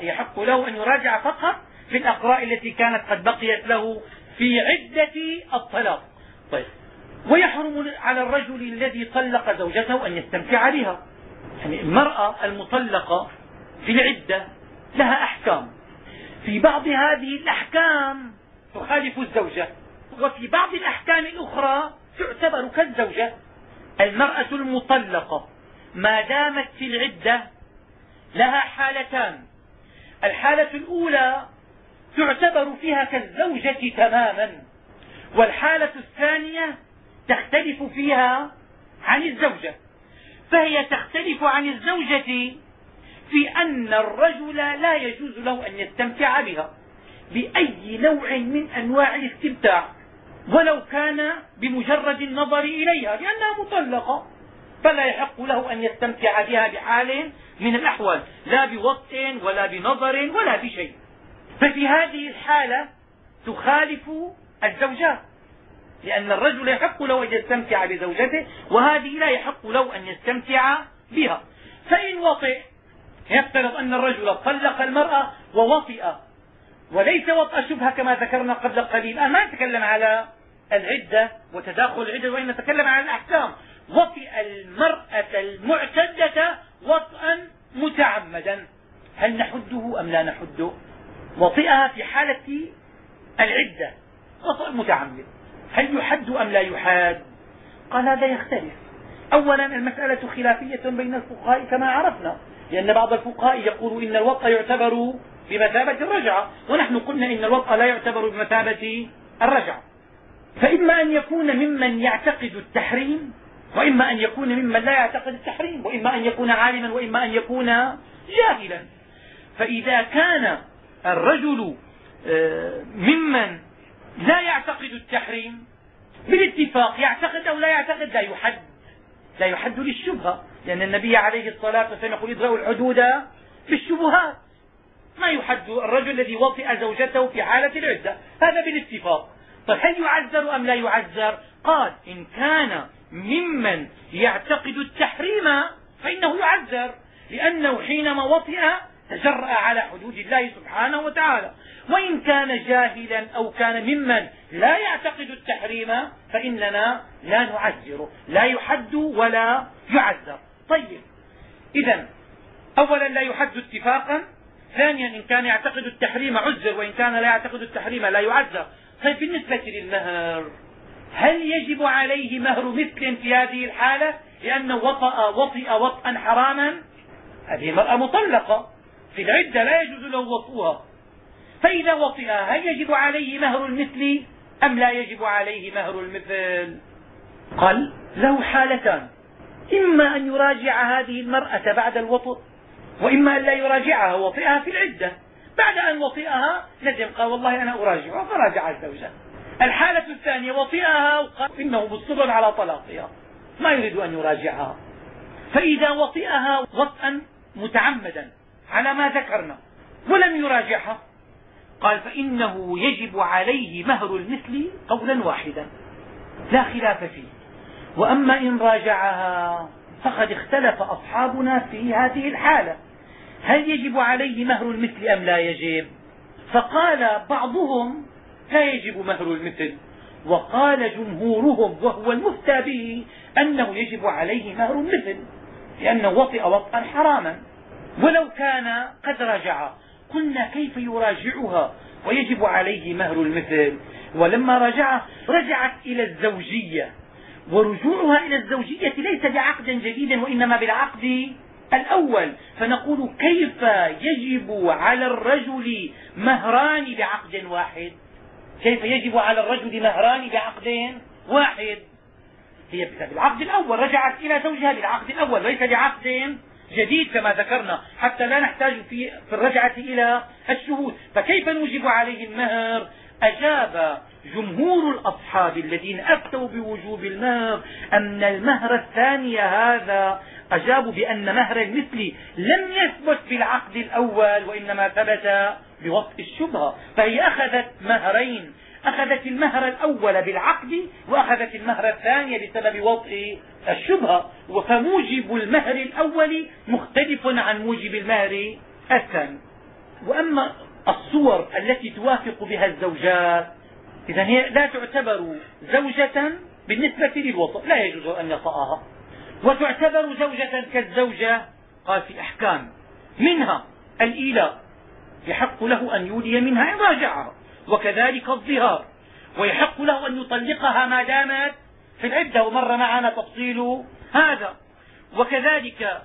يحق له أن يراجع فقط في الأقراء التي كانت قد بقيت له في عدة الطلاق. طيب. ويحرم على الرجل الذي طلق زوجته أن يستمتع بها. يعني المرأة المطلقة في العدة لها أحكام. في بعض هذه الأحكام. تخالف الزوجة. وفي بعض الأحكام الأخرى تعتبر كالزوجة. المرأة المطلقة ما دامت في العدة لها حالتان. الحالة الأولى تعتبر فيها كالزوجة تماما. والحالة الثانية تختلف فيها عن الزوجة. فهي تختلف عن الزوجة في أن الرجل لا يجوز له أن يستمتع بها بأي نوع من أنواع الاستمتاع ولو كان بمجرد النظر إليها لأنها مطلقة فلا يحق له أن يستمتع بها بحال من الأحوال لا بوطء ولا بنظر ولا بشيء. ففي هذه الحالة تخالف الزوجات لأن الرجل يحق له أن يستمتع بزوجته وهذه لا يحق له أن يستمتع بها. فإن وطئ يفترض أن الرجل طلق المرأة ووطئ. وليس وطأ شبهة كما ذكرنا قبل قليل. الآن ما نتكلم على العدة وتداخل العدة وإن نتكلم على الأحكام. وطئ المرأة المعتدة وطئا متعمدا. هل نحده أم لا نحده وطئها في حالة العدة وطئ متعمد. هل يحد أم لا يحاد؟ قال هذا يختلف. أولا المسألة خلافية بين الفقهاء كما عرفنا. لأن بعض الفقهاء يقول إن الوطء يعتبر بمثابة الرجعة ونحن قلنا إن الوطء لا يعتبر بمثابة الرجعة فإما أن يكون ممن يعتقد التحريم وإما أن يكون ممن لا يعتقد التحريم وإما أن يكون عالما وإما أن يكون جاهلا. فإذا كان الرجل آه، ممن لا يعتقد التحريم بالاتفاق يعتقد أو لا يعتقد لا يحد لا يحد للشبهة. لأن النبي عليه الصلاة والسلام يقول ادرأوا الحدود بالشبهات ما يحد الرجل الذي وطئ زوجته في حالة العدة هذا بالاتفاق. طيب هل يعذر أم لا يعذر؟ قال إن كان ممن يعتقد التحريم فإنه يعذر. لأنه حينما وطئ تجرأ على حدود الله سبحانه وتعالى. وإن كان جاهلا أو كان ممن لا يعتقد التحريم فإننا لا نعذره. لا يحد ولا يعذر. طيب. إذا أولا لا يحد اتفاقا ثانيا إن كان يعتقد التحريم عذر وإن كان لا يعتقد التحريم لا يعذر. طيب بالنسبة للمهر هل يجب عليه مهر مثل في هذه الحالة؟ لأنه وطأ وطئ وطئا حراما هذه المرأة مطلقة. في العدة لا يجوز له وطئها فإذا وطئها هل يجب عليه مهر المثل أم لا يجب عليه مهر المثل؟ قال له حالتان. إما أن يراجع هذه المرأة بعد الوطء وإما أن لا يراجعها وطئها في العدة. بعد أن وطئها ندم قال والله أنا أراجعها فراجع الزوجة الحالة الثانية وطئها وقال إنه مصر على طلاقها ما يريد أن يراجعها. فإذا وطئها وطئا متعمدا على ما ذكرنا ولم يراجعها قال فإنه يجب عليه مهر المثل قولا واحدا. لا خلاف فيه. وأما إن راجعها فقد اختلف أصحابنا في هذه الحالة. هل يجب عليه مهر المثل أم لا يجب؟ فقال بعضهم لا يجب مهر المثل. وقال جمهورهم وهو المفتى به أنه يجب عليه مهر المثل لأنه وطئ وطئا حراما. ولو كان قد رجع قلنا كيف يراجعها ويجب عليه مهر المثل؟ ولما رجع رجعت إلى الزوجية. ورجوعها إلى الزوجية ليس بعقد جديد وإنما بالعقد الأول. فنقول كيف يجب على الرجل مهران بعقد واحد؟ كيف يجب على الرجل مهران بعقد واحد؟ هي بالعقد الأول. رجعت إلى زوجها بالعقد الأول ليس بعقد جديد كما ذكرنا حتى لا نحتاج في, في الرجعة إلى الشهود. فكيف نوجب عليه المهر؟ أجاب جمهور الأصحاب الذين أفتوا بوجوب المهر أن المهر الثاني هذا أجابوا بأن مهر المثل لم يثبت في العقد الأول وإنما ثبت بوطء الشبهة فهي أخذت مهرين أخذت المهر الأول بالعقد وأخذت المهر الثاني بسبب وطء الشبهة فموجب المهر الأول مختلف عن موجب المهر الثاني. وأما الصور التي توافق بها الزوجات إذا هي لا تعتبر زوجة بالنسبة للوطء لا يجوز أن يطأها. وتعتبر زوجة كالزوجة قال في أحكام منها الإيلاء يحق له أن يولي منها إن راجعها وكذلك الظهار ويحق له أن يطلقها ما دامت في العدة ومر معنا تفصيل هذا. وكذلك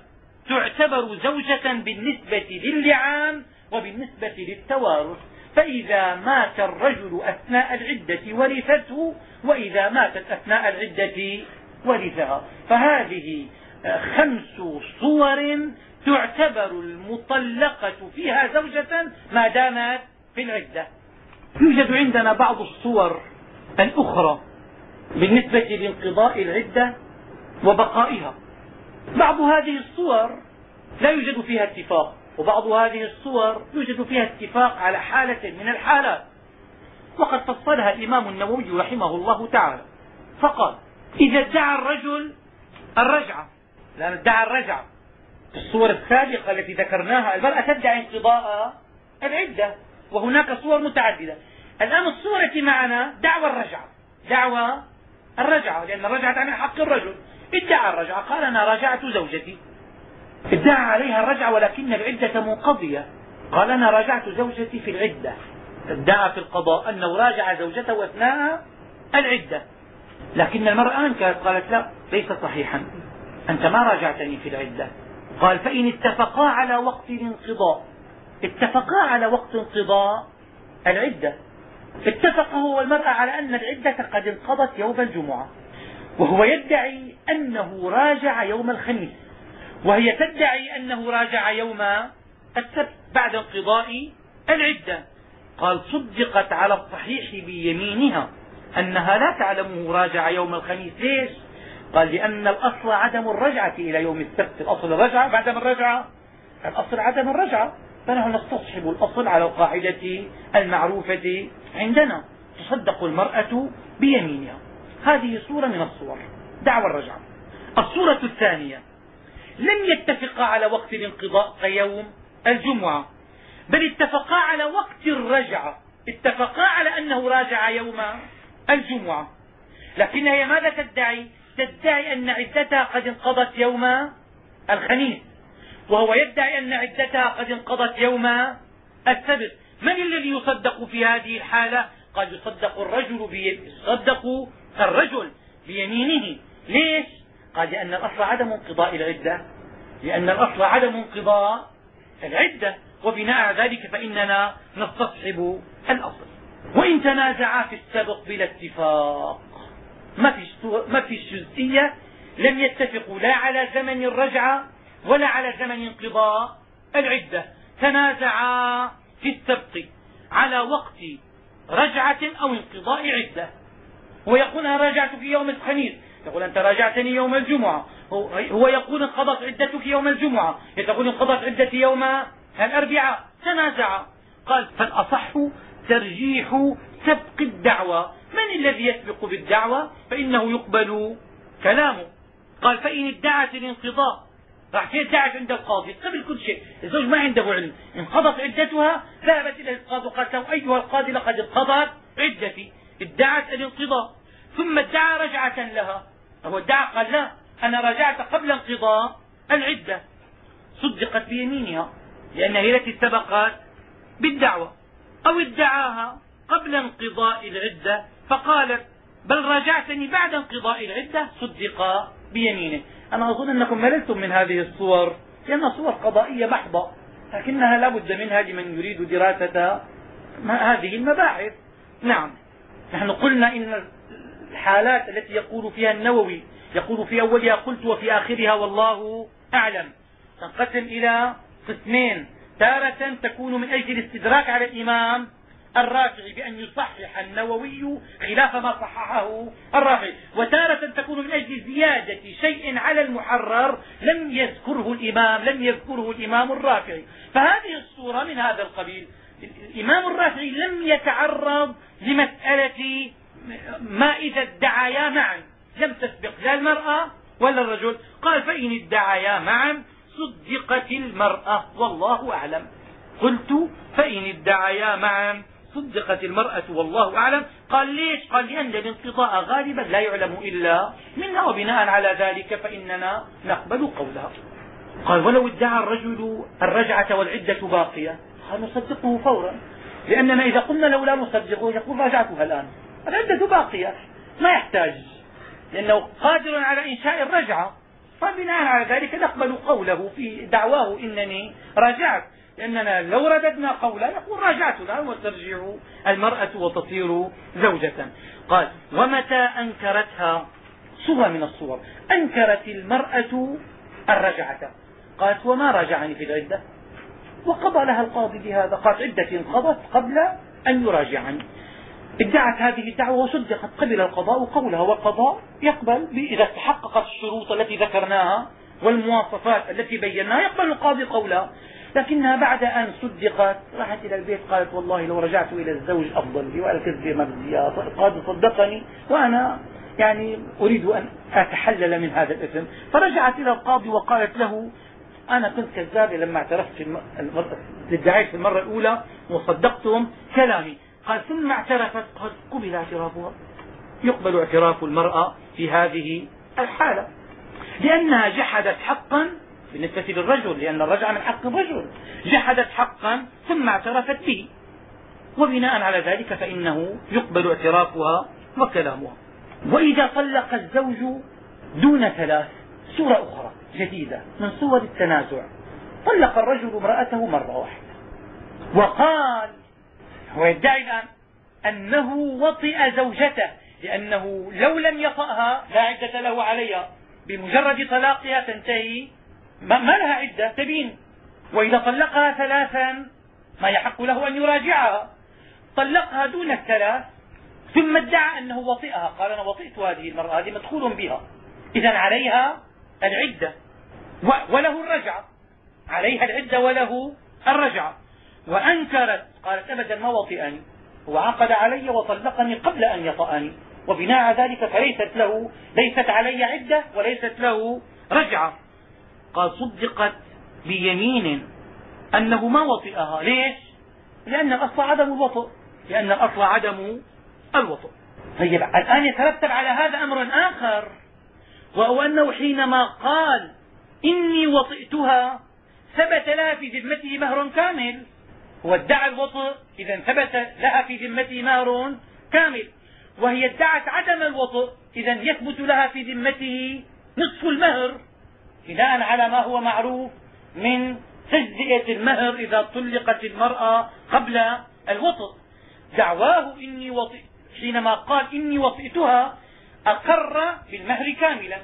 تعتبر زوجة بالنسبة للعام وبالنسبة للتوارث. فإذا مات الرجل أثناء العدة ورثته وإذا ماتت أثناء العدة ورثها. فهذه خمس صور تعتبر المطلقة فيها زوجة ما دامت في العدة. يوجد عندنا بعض الصور الأخرى بالنسبة لانقضاء العدة وبقائها. بعض هذه الصور لا يوجد فيها اتفاق. وبعض هذه الصور يوجد فيها اتفاق على حالة من الحالات. وقد فصلها الإمام النووي رحمه الله تعالى. فقال إذا ادعى الرجل الرجعة. لأن ادعى الرجعة. في الصور السابقة التي ذكرناها المرأة تدعي انقضاء العدة. وهناك صور متعددة. الآن الصورة معنا دعوى الرجعة. دعوى الرجعة لأن الرجعة من حق الرجل. ادعى الرجعة. قال أنا راجعت زوجتي. ادعى عليها الرجعة ولكن العدة منقضية. قال أنا راجعت زوجتي في العدة. ادعى في القضاء أنه راجع زوجته أثناء العدة. لكن المرأة أنكرت قالت لا ليس صحيحا. أنت ما راجعتني في العدة. قال فإن اتفقا على وقت الانقضاء. اتفقا على وقت انقضاء العدة. اتفق هو والمرأة على أن العدة قد انقضت يوم الجمعة. وهو يدعي أنه راجع يوم الخميس. وهي تدعي أنه راجع يوم السبت بعد انقضاء العدة. قال صدقت على الصحيح بيمينها أنها لا تعلمه راجع يوم الخميس. ليش؟ قال لأن الأصل عدم الرجعة إلى يوم السبت. الأصل الرجعة بعدما الرجعة الأصل عدم الرجعة فنحن نستصحب الأصل على القاعدة المعروفة عندنا. تصدق المرأة بيمينها. هذه صورة من الصور. دعوى الرجعة. الصورة الثانية. لم يتفقا على وقت الانقضاء كيوم الجمعة بل اتفقا على وقت الرجعة اتفقا على أنه راجع يوم الجمعة. لكن هي ماذا تدعي؟ تدعي أن عدتها قد انقضت يوم الخميس وهو يدعي أن عدتها قد انقضت يوم السبت. من الذي يصدق في هذه الحالة؟ قد يصدق الرجل يصدق الرجل بيمينه. ليش؟ قال لأن الأصل عدم انقضاء العدة لأن الأصل عدم انقضاء العدة. وبناء على ذلك فإننا نستصحب الأصل. وإن تنازعا في السبق بلا اتفاق. ما فيش ما فيش جزئية لم يتفقوا لا على زمن الرجعة ولا على زمن انقضاء العدة. تنازعا في السبق على وقت رجعة أو انقضاء عدة. هو يقول أنا راجعت في يوم الخميس. يقول أنت راجعتني يوم الجمعة. هو يقول انقضت عدتك يوم الجمعة. تقول انقضت عدتي يوم الأربعاء. تنازعا قال فالأصح ترجيح سبق الدعوى من الذي يسبق بالدعوى فإنه يقبل كلامه. قال فإن ادعت الانقضاء. راح ادعت عند القاضي؟ قبل كل شيء. الزوج ما عنده علم. انقضت عدتها ذهبت إلى القاضي وقالت له أيها القاضي لقد انقضت عدتي. ادعت الانقضاء. ثم ادعى رجعة لها. هو ادعى قال لا أنا رجعت قبل انقضاء العدة. صدقت بيمينها لأنها هي التي سبقت بالدعوة أو ادعاها قبل انقضاء العدة فقالت بل راجعتني بعد انقضاء العدة صدق بيمينه. أنا أظن أنكم مللتم من هذه الصور لأنها صور قضائية محضة لكنها لا بد منها لمن يريد دراسة هذه المباحث. نعم. نحن قلنا إن الحالات التي يقول فيها النووي يقول في أولها قلت وفي آخرها والله أعلم. تنقسم إلى قسمين. تارة تكون من أجل الاستدراك على الإمام الرافعي بأن يصحح النووي خلاف ما صححه الرافعي. وتارة تكون من أجل زيادة شيء على المحرر لم يذكره الإمام لم يذكره الإمام الرافعي. فهذه الصورة من هذا القبيل. الإمام الرافعي لم يتعرض لمسألة ما إذا ادعيا معا لم تسبق لا المرأة ولا الرجل. قال فإن ادعيا معا صدقت المرأة والله أعلم. قلت فإن ادعيا معا صدقت المرأة والله أعلم. قال ليش؟ قال لأن الانقضاء غالبا لا يعلم إلا منها وبناء على ذلك فإننا نقبل قولها. قال ولو ادعى الرجل الرجعة والعدة باقية. قال نصدقه فورا. لأننا إذا قلنا له لا نصدقه يقول راجعتها الآن. العدة باقية ما يحتاج. لأنه قادر على إنشاء الرجعة. فبناء على ذلك نقبل قوله في دعواه إنني راجعت. لأننا لو رددنا قولا نقول راجعت الآن وترجع المرأة وتصير زوجة. قال ومتى أنكرتها؟ صورة من الصور. أنكرت المرأة الرجعة. قالت وما راجعني في العدة؟ وقضى لها القاضي بهذا. قالت عدتي انقضت قبل أن يراجعني ادعت هذه الدعوة وصدقت قبل القضاء قولها والقضاء يقبل إذا تحققت الشروط التي ذكرناها والمواصفات التي بيناها يقبل القاضي قولها. لكنها بعد أن صدقت راحت إلى البيت قالت والله لو رجعت إلى الزوج أفضل لي والكذب مجزية القاضي صدقني وأنا يعني أريد أن أتحلل من هذا الإثم. فرجعت إلى القاضي وقالت له أنا كنت كذابة لما اعترفت في ادعيت في المرة الأولى وصدقتم كلامي. قال ثم اعترفت قال قبل اعترافها يقبل اعتراف المرأة في هذه الحالة لأنها جحدت حقا بالنسبة للرجل لأن الرجعة من حق الرجل. جحدت حقا ثم اعترفت به. وبناء على ذلك فإنه يقبل اعترافها وكلامها. وإذا طلق الزوج دون ثلاث صورة أخرى جديدة من صور التنازع. طلق الرجل امرأته مرة واحدة. وقال هو يدعي الآن أنه وطئ زوجته لأنه لو لم يطأها لا عدة له عليها. بمجرد طلاقها تنتهي. ما, ما لها عدة تبين وإذا طلقها ثلاثا ما يحق له أن يراجعها. طلقها دون الثلاث ثم ادعى أنه وطئها. قال أنا وطئت هذه المرأة هذه مدخول بها. إذا عليها العدة وله الرجعة. عليها العدة وله الرجعة. وأنكرت. قالت أبدا ما وطئني هو عقد علي وطلقني قبل أن يطأني. وبناء ذلك فليست له ليست علي عدة وليست له رجعة. قال صدقت بيمين أنه ما وطئها. ليش؟ لأن الأصل عدم الوطء. لأن الأصل عدم الوطء. طيب الآن يترتب على هذا أمر آخر. وهو أنه حينما قال إني وطئتها ثبت لها في ذمته مهر كامل. هو ادعى الوطء إذا ثبت لها في ذمته مهر كامل وهي ادعت عدم الوطء إذا يثبت لها في ذمته نصف المهر بناء على ما هو معروف من تجزئة المهر إذا طلقت المرأة قبل الوطء دعواه إني وطئ حينما قال إني وطئتها أقر بالمهر كاملا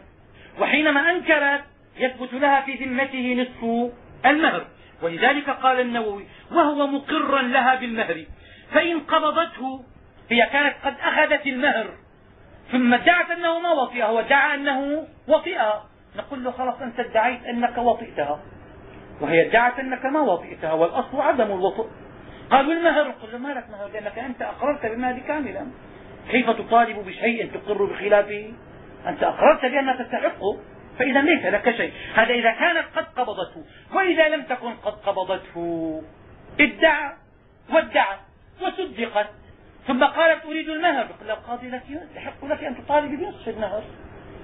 وحينما أنكرت يثبت لها في ذمته نصف المهر. ولذلك قال النووي وهو مقرا لها بالمهر فإن قبضته هي كانت قد أخذت المهر ثم ادعت أنه ما وطئها وادعى أنه وطئها. نقول له خلاص أنت ادعيت أنك وطئتها وهي ادعت أنك ما وطئتها والأصل عدم الوطئ قالوا المهر قل ما لك مهر؟ لأنك أنت أقررت بالمال كاملا. كيف تطالب بشيء تقر بخلافه؟ أنت أقررت بأنك تستحقه فإذا ليس لك شيء. هذا إذا كانت قد قبضته. وإذا لم تكن قد قبضته. ادعى وادعى وصدقت. ثم قالت أريد المهر. قال القاضي لك يحق لك أن تطالبي بنصف المهر.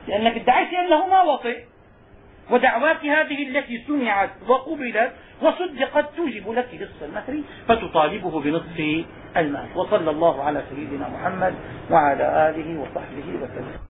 لأنك ادعيت أنه ما وطئ. ودعواك هذه التي سمعت وقبلت وصدقت توجب لك نصف المهر. فتطالبه بنصف المال وصلى الله على سيدنا محمد وعلى آله وصحبه وسلم.